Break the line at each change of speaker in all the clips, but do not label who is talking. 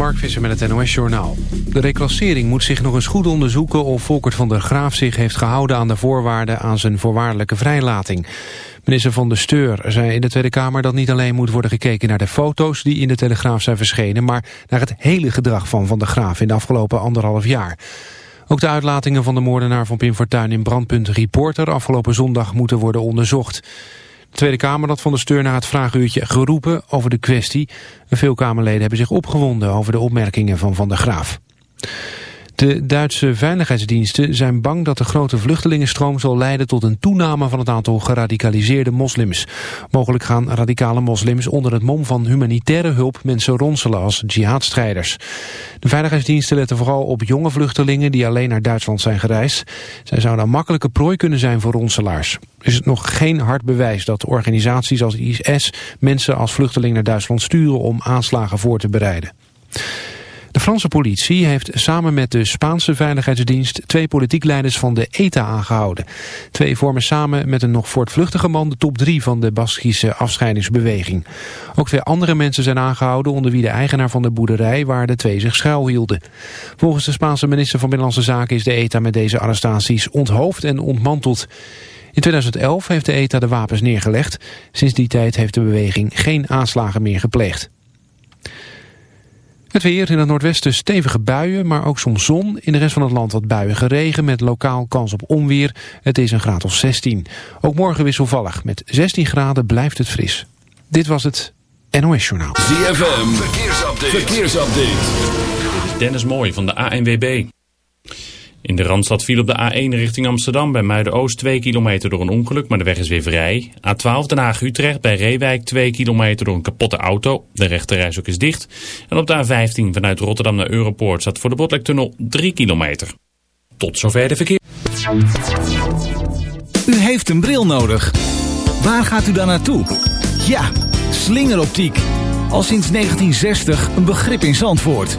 Mark Visser met het NOS-journaal. De reclassering moet zich nog eens goed onderzoeken... of Volkert van der Graaf zich heeft gehouden aan de voorwaarden... aan zijn voorwaardelijke vrijlating. Minister van de Steur zei in de Tweede Kamer dat niet alleen moet worden gekeken naar de foto's die in de Telegraaf zijn verschenen, maar naar het hele gedrag van Van der Graaf in de afgelopen anderhalf jaar. Ook de uitlatingen van de moordenaar van Pim Fortuyn in Brandpunt Reporter afgelopen zondag moeten worden onderzocht. De Tweede Kamer had van de Steur na het vraaguurtje geroepen over de kwestie. Veel Kamerleden hebben zich opgewonden over de opmerkingen van Van der Graaf. De Duitse veiligheidsdiensten zijn bang dat de grote vluchtelingenstroom zal leiden tot een toename van het aantal geradicaliseerde moslims. Mogelijk gaan radicale moslims onder het mom van humanitaire hulp mensen ronselen als jihadstrijders. De veiligheidsdiensten letten vooral op jonge vluchtelingen die alleen naar Duitsland zijn gereisd. Zij zouden een makkelijke prooi kunnen zijn voor ronselaars. Is nog geen hard bewijs dat organisaties als IS mensen als vluchteling naar Duitsland sturen om aanslagen voor te bereiden. De Franse politie heeft samen met de Spaanse veiligheidsdienst twee politiek leiders van de ETA aangehouden. Twee vormen samen met een nog voortvluchtige man de top drie van de Baskische afscheidingsbeweging. Ook twee andere mensen zijn aangehouden onder wie de eigenaar van de boerderij waar de twee zich schuilhielden. Volgens de Spaanse minister van Binnenlandse Zaken is de ETA met deze arrestaties onthoofd en ontmanteld. In 2011 heeft de ETA de wapens neergelegd. Sinds die tijd heeft de beweging geen aanslagen meer gepleegd. Het weer in het noordwesten stevige buien, maar ook soms zon. In de rest van het land wat buien geregen met lokaal kans op onweer. Het is een graad of 16. Ook morgen wisselvallig. Met 16 graden blijft het fris. Dit was het NOS Journaal.
ZFM, verkeersupdate. verkeersupdate.
Dit is Dennis Mooij van de ANWB. In de Randstad viel op de A1 richting Amsterdam bij Muiden-Oost 2 kilometer door een ongeluk, maar de weg is weer vrij. A12 Den Haag-Utrecht bij Reewijk 2 kilometer door een kapotte auto. De rechterreis ook is dicht. En op de A15 vanuit Rotterdam naar Europoort staat voor de Botlektunnel 3 kilometer. Tot zover de verkeer.
U heeft een bril nodig. Waar gaat u dan naartoe? Ja, slingeroptiek. Al sinds 1960 een begrip in Zandvoort.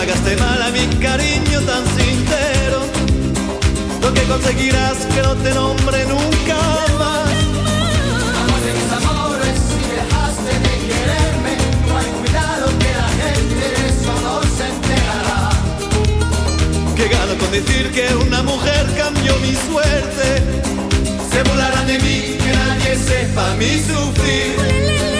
Pagaste mal a mi cariño tan sincero, lo que conseguirás que no te nombre nunca más.
Amor de mis amores, si dejaste de quererme, no hay cuidado que la gente de eso no se enterará.
Que gano con decir que una mujer cambió mi suerte. Se burlarán de mí, que nadie sepa mi sufrir.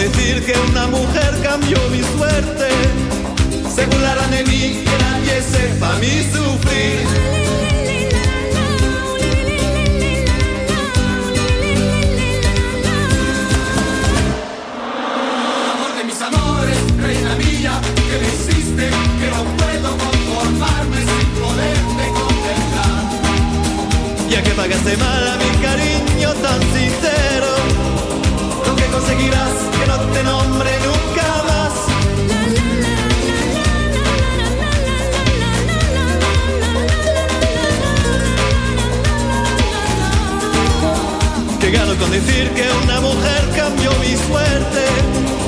decir que una mujer cambió mi suerte. Se burlarán de mí, que nadie sepa mi sufrir.
Amor de mis amores, reina mía, que me hiciste que no puedo conformarme sin poderte contemplar.
Ya que pagaste mal a mi cariño tan sincero, lo que conseguirás te nombre nunca más. Que gano con decir que una mujer cambió mi suerte.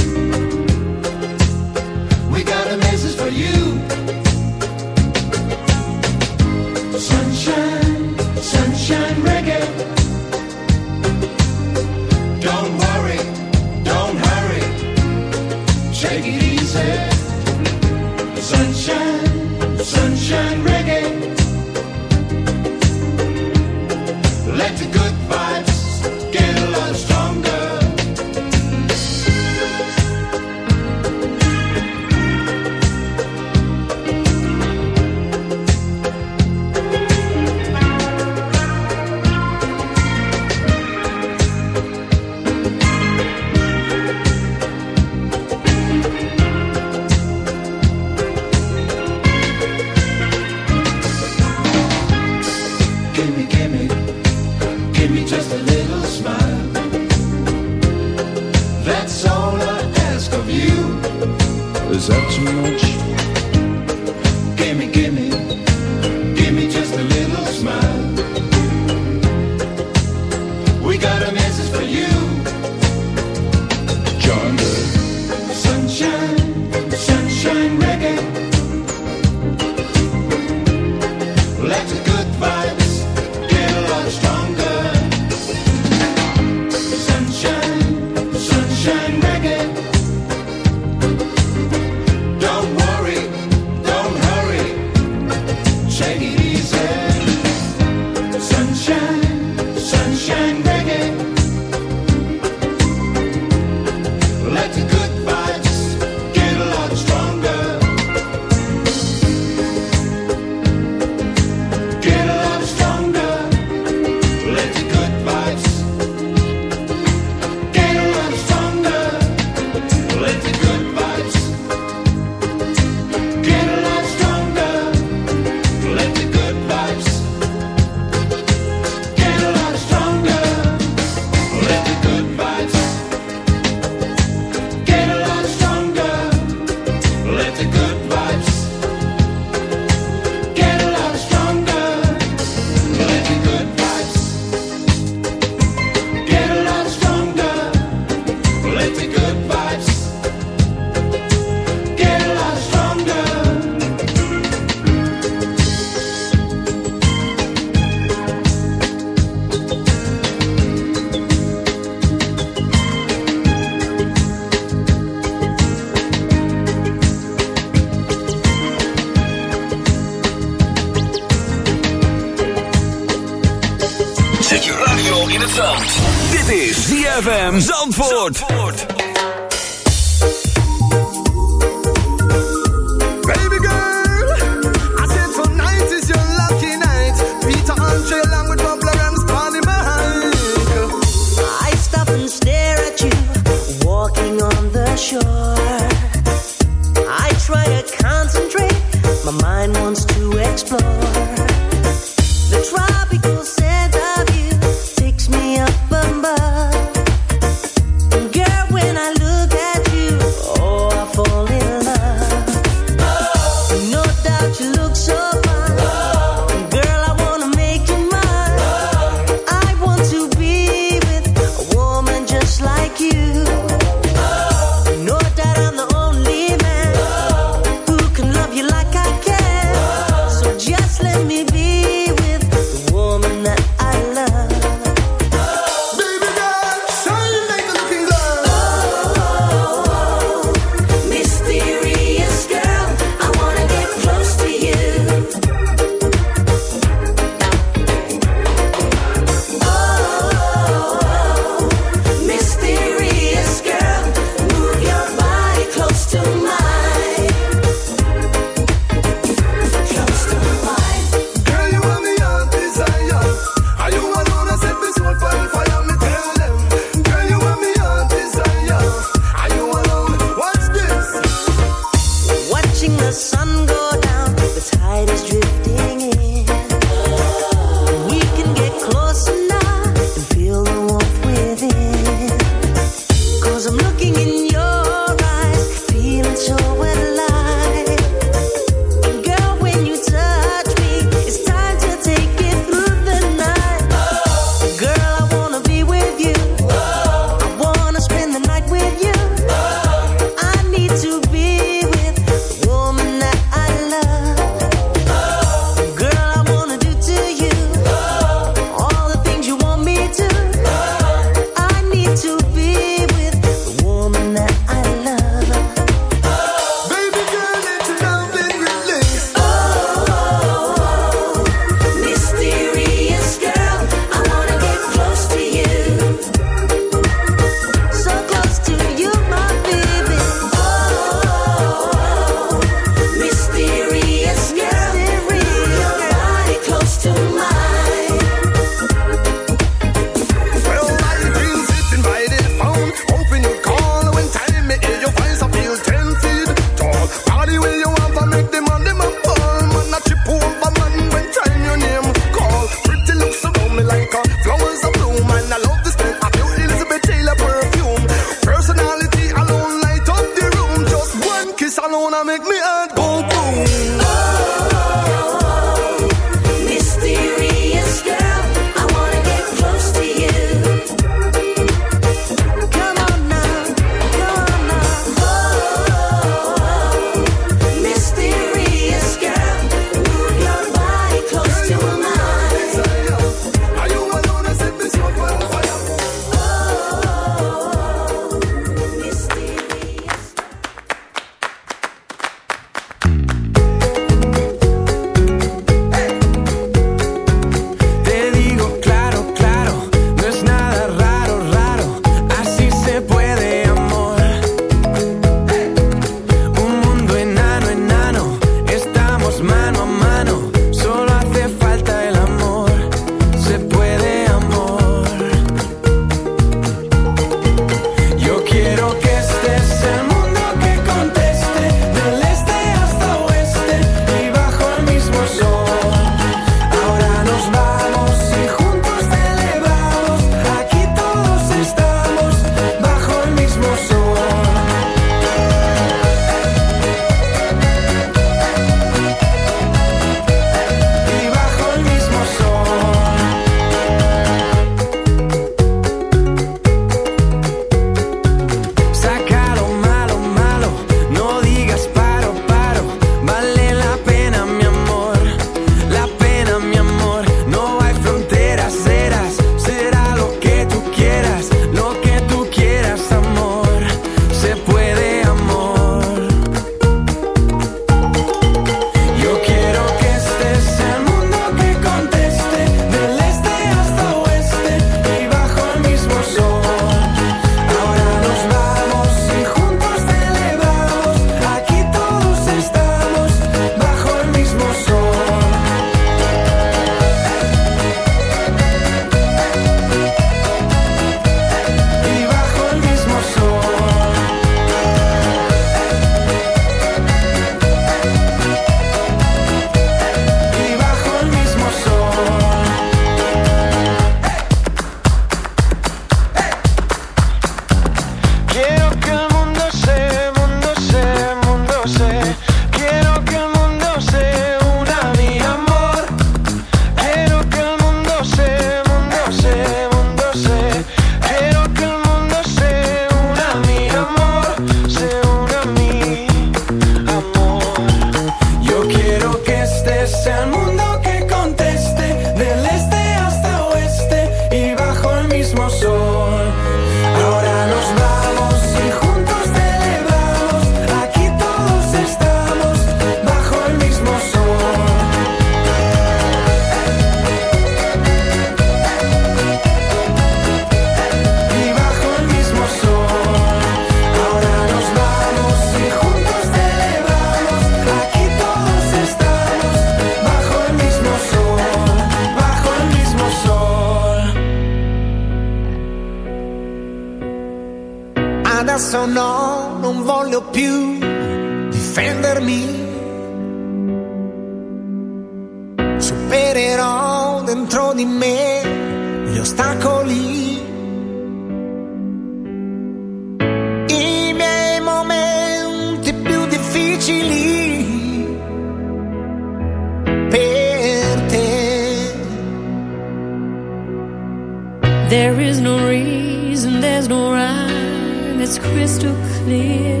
it's crystal clear.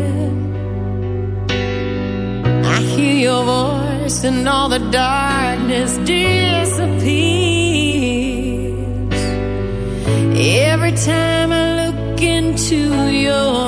I hear your voice, and all the darkness disappears. Every time I look into your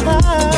try